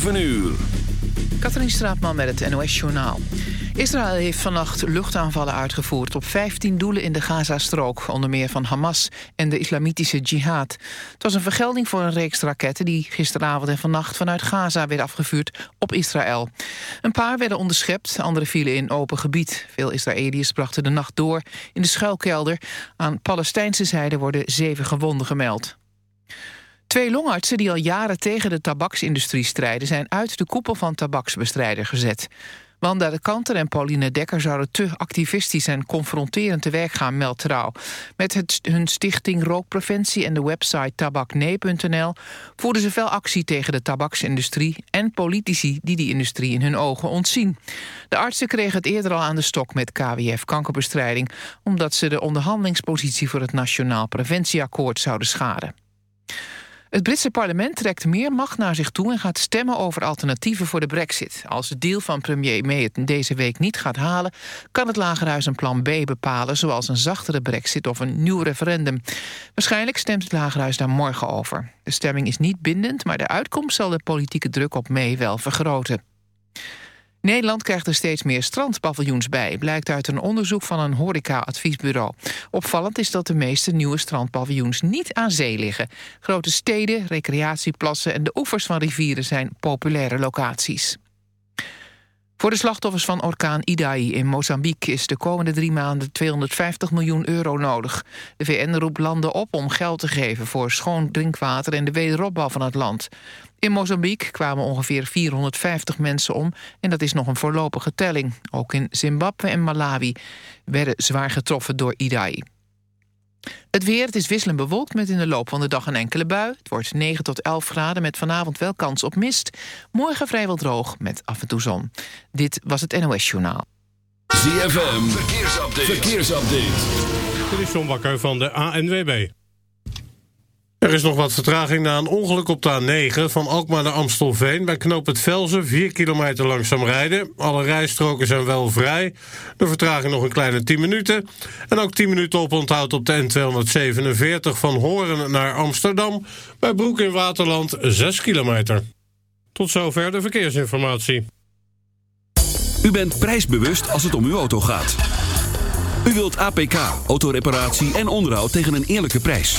7 uur. Katrien Straatman met het NOS-journaal. Israël heeft vannacht luchtaanvallen uitgevoerd op 15 doelen in de Gazastrook, onder meer van Hamas en de islamitische jihad. Het was een vergelding voor een reeks raketten die gisteravond en vannacht vanuit Gaza werden afgevuurd op Israël. Een paar werden onderschept, andere vielen in open gebied. Veel Israëliërs brachten de nacht door in de schuilkelder. Aan Palestijnse zijde worden zeven gewonden gemeld. Twee longartsen die al jaren tegen de tabaksindustrie strijden... zijn uit de koepel van tabaksbestrijder gezet. Wanda de Kanter en Pauline Dekker zouden te activistisch en confronterend te werk gaan, meldt trouw. Met het, hun stichting Rookpreventie en de website tabaknee.nl voerden ze veel actie tegen de tabaksindustrie en politici die die industrie in hun ogen ontzien. De artsen kregen het eerder al aan de stok met KWF kankerbestrijding, omdat ze de onderhandelingspositie voor het Nationaal Preventieakkoord zouden schaden. Het Britse parlement trekt meer macht naar zich toe... en gaat stemmen over alternatieven voor de brexit. Als de deal van premier May het deze week niet gaat halen... kan het Lagerhuis een plan B bepalen... zoals een zachtere brexit of een nieuw referendum. Waarschijnlijk stemt het Lagerhuis daar morgen over. De stemming is niet bindend... maar de uitkomst zal de politieke druk op May wel vergroten. Nederland krijgt er steeds meer strandpaviljoens bij... blijkt uit een onderzoek van een horeca-adviesbureau. Opvallend is dat de meeste nieuwe strandpaviljoens niet aan zee liggen. Grote steden, recreatieplassen en de oevers van rivieren... zijn populaire locaties. Voor de slachtoffers van orkaan Idai in Mozambique... is de komende drie maanden 250 miljoen euro nodig. De VN roept landen op om geld te geven... voor schoon drinkwater en de wederopbouw van het land. In Mozambique kwamen ongeveer 450 mensen om... en dat is nog een voorlopige telling. Ook in Zimbabwe en Malawi werden zwaar getroffen door Idai. Het weer, het is wisselend bewolkt met in de loop van de dag een enkele bui. Het wordt 9 tot 11 graden met vanavond wel kans op mist. Morgen vrijwel droog met af en toe zon. Dit was het NOS Journaal. ZFM, verkeersupdate. verkeersupdate. Dit is John Bakker van de ANWB. Er is nog wat vertraging na een ongeluk op de A9 van Alkmaar naar Amstelveen. Bij knoop het Velzen, 4 kilometer langzaam rijden. Alle rijstroken zijn wel vrij. De vertraging nog een kleine 10 minuten. En ook 10 minuten op onthoud op de N247 van Horen naar Amsterdam. Bij Broek in Waterland 6 kilometer. Tot zover de verkeersinformatie. U bent prijsbewust als het om uw auto gaat. U wilt APK, autoreparatie en onderhoud tegen een eerlijke prijs.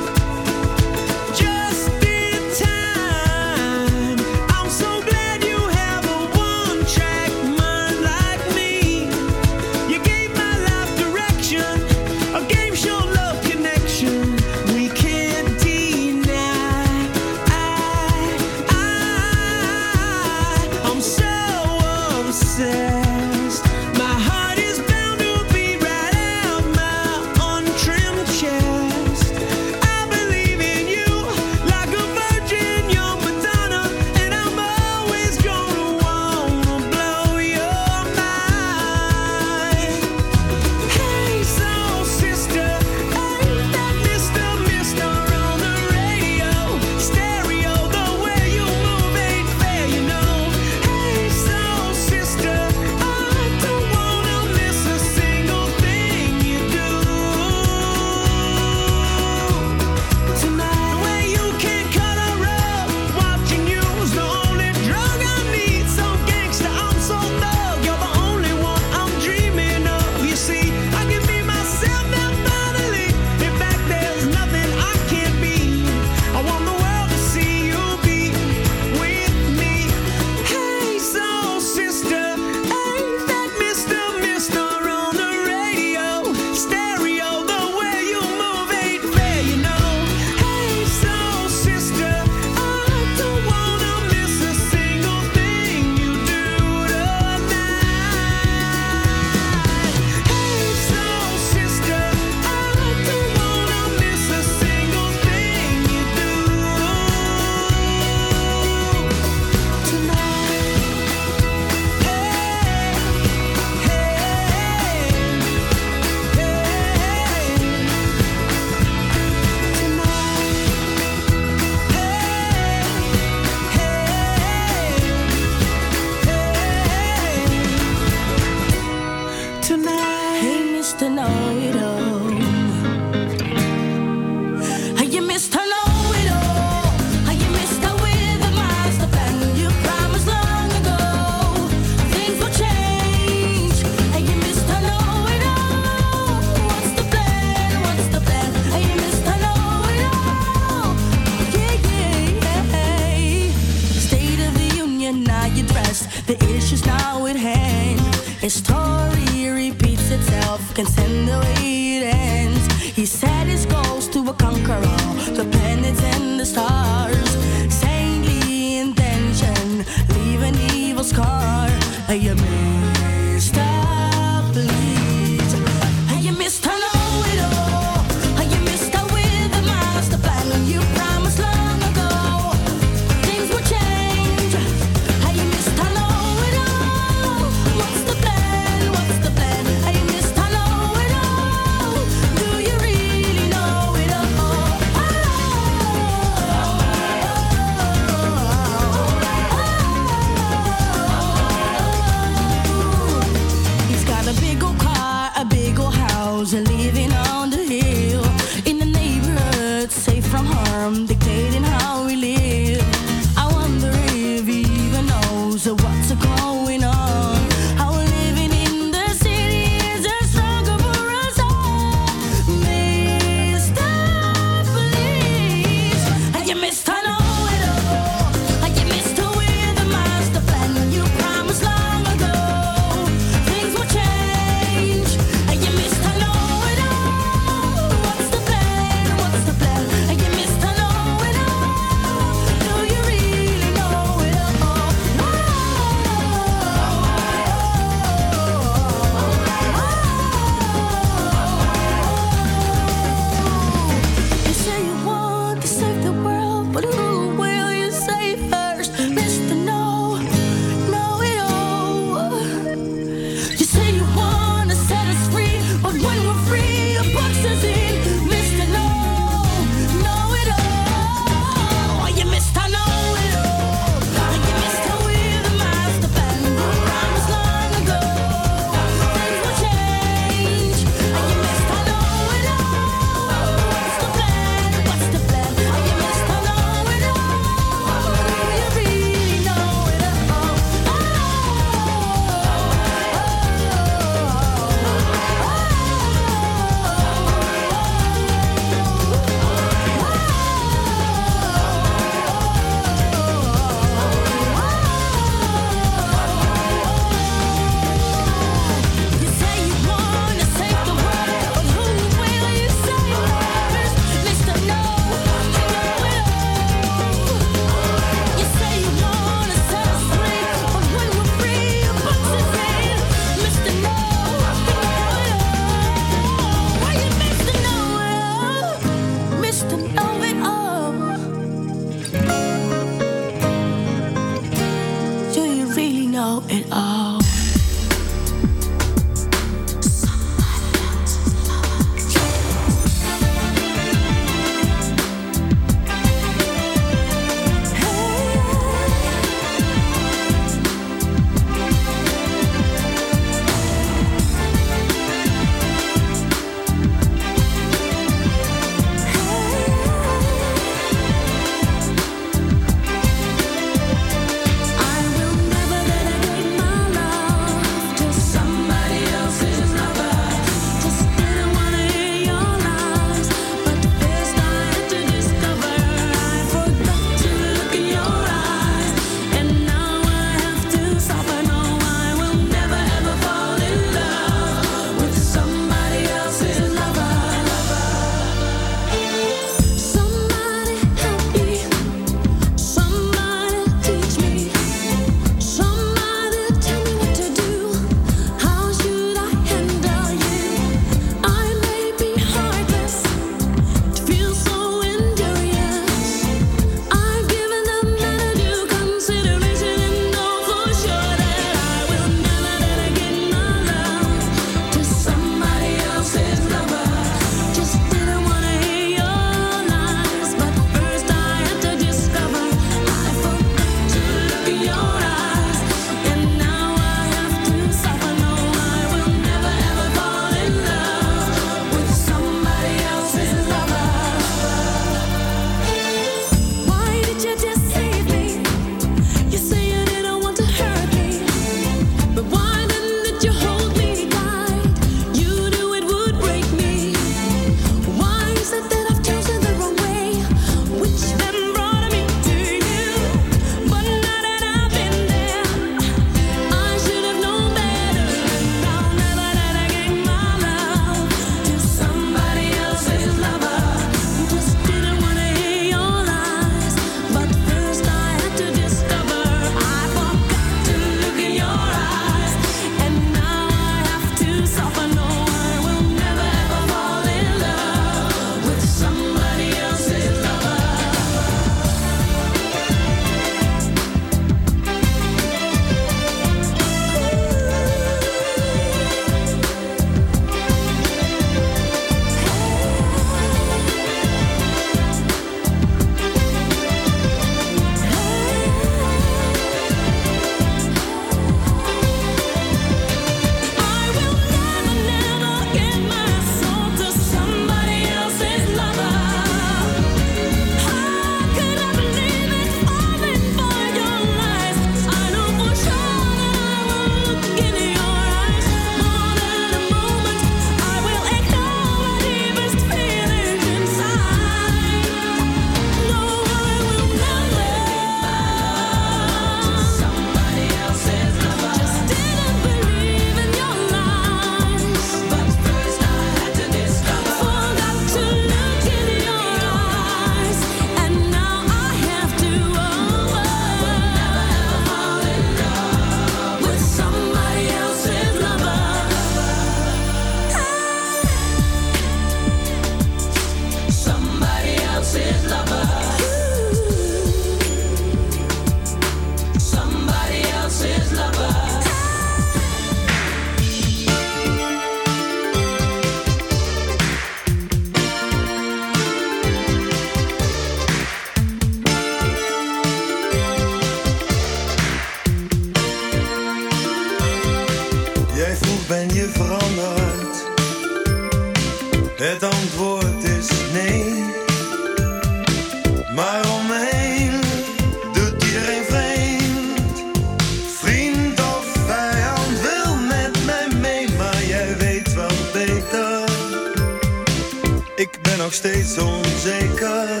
steeds onzeker.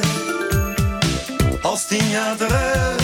Als tien jaar terug.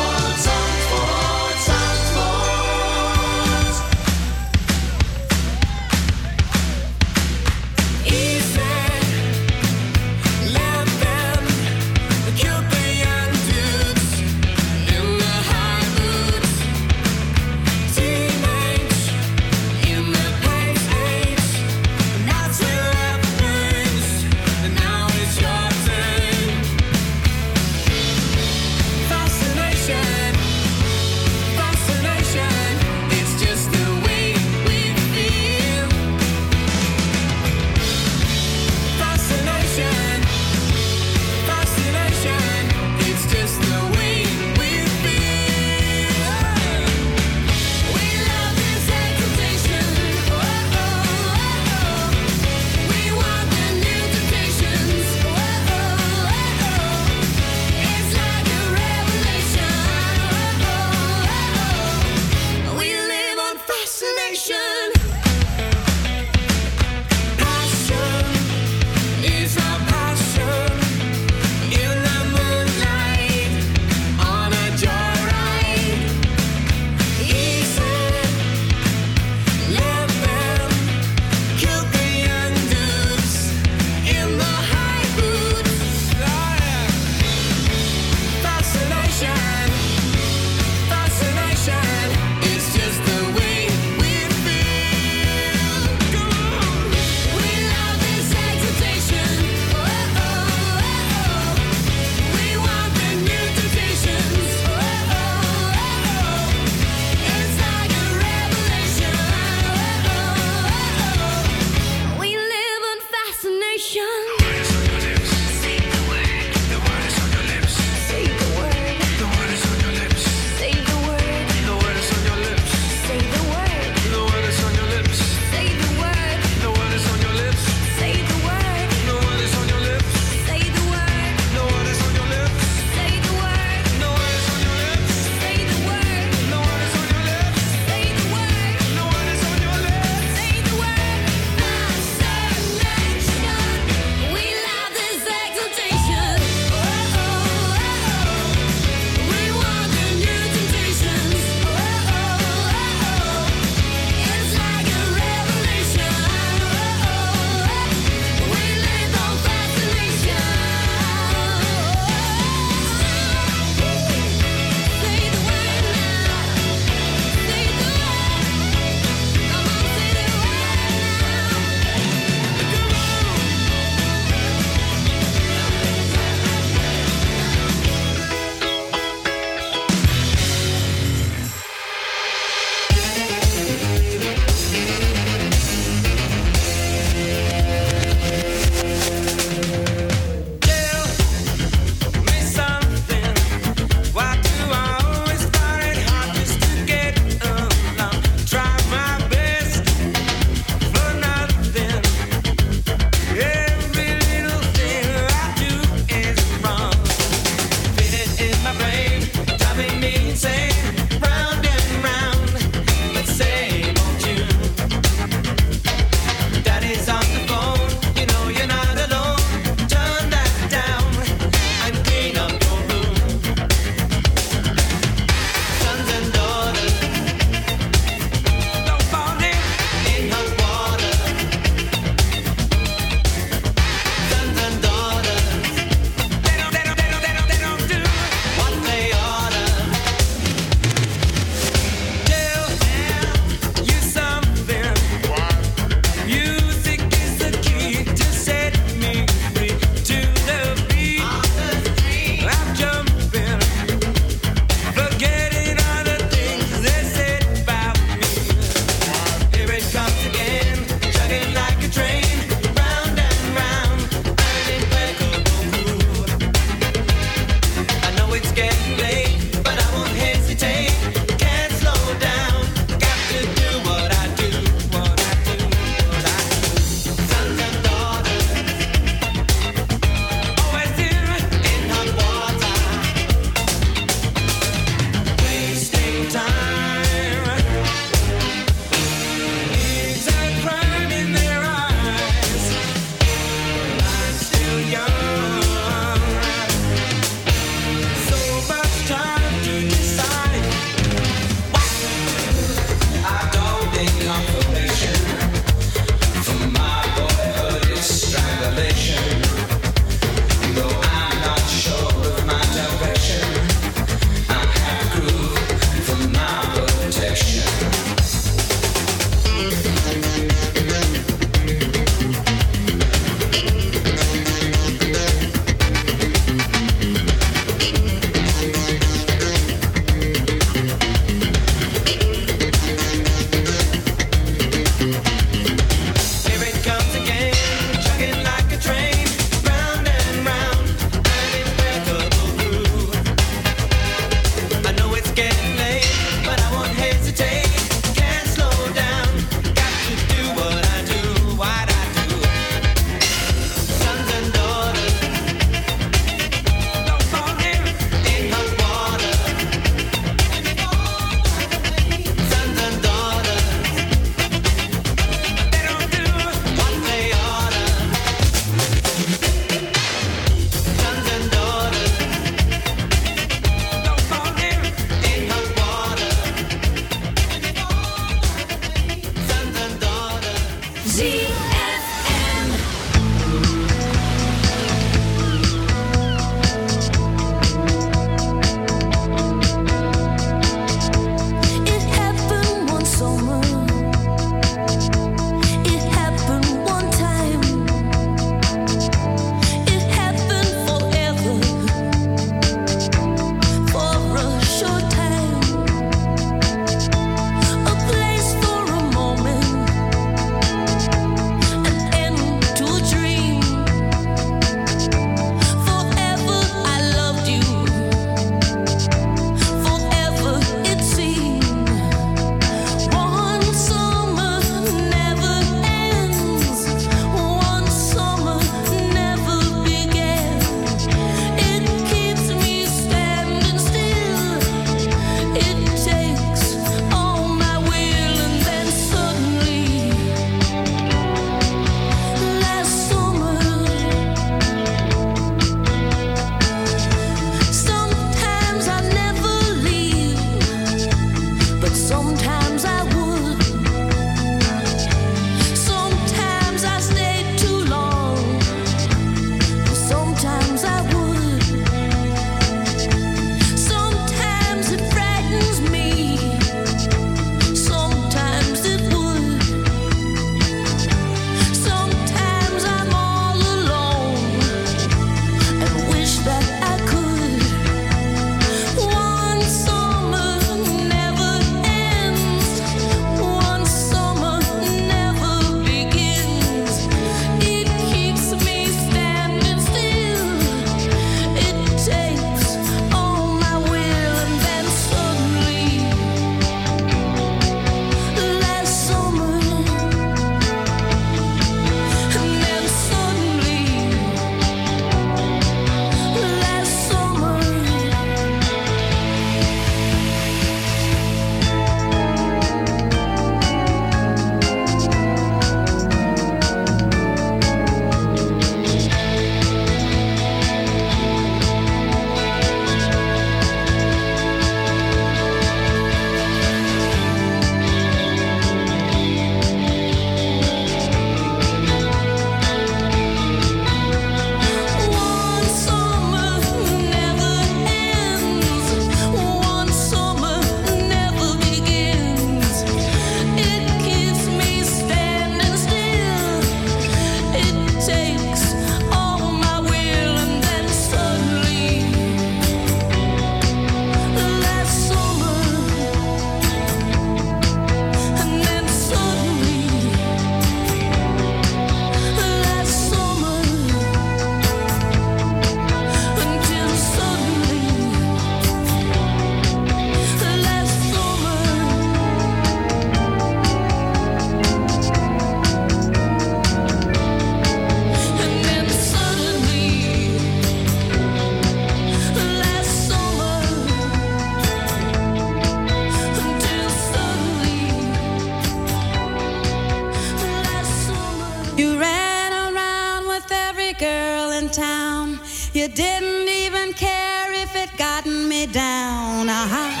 Down. Uh-huh, uh-huh,